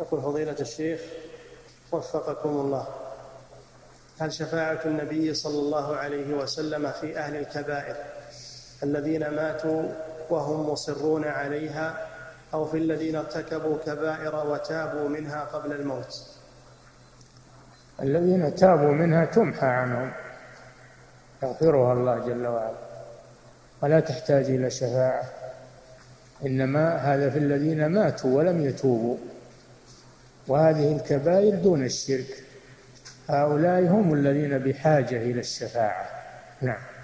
يقول فضيلة الشيخ وفقكم الله. هل شفاعة النبي صلى الله عليه وسلم في أهل الكبائر الذين ماتوا وهم مصرون عليها أو في الذين ارتكبوا كبائر وتابوا منها قبل الموت؟ الذين تابوا منها تمحى عنهم يغفرها الله جل وعلا. ولا تحتاج إلى شفاعة إنما هذا في الذين ماتوا ولم يتوبوا. وهذه الكبائر دون الشرك. هؤلاء هم الذين بحاجة إلى الشفاعة. نعم.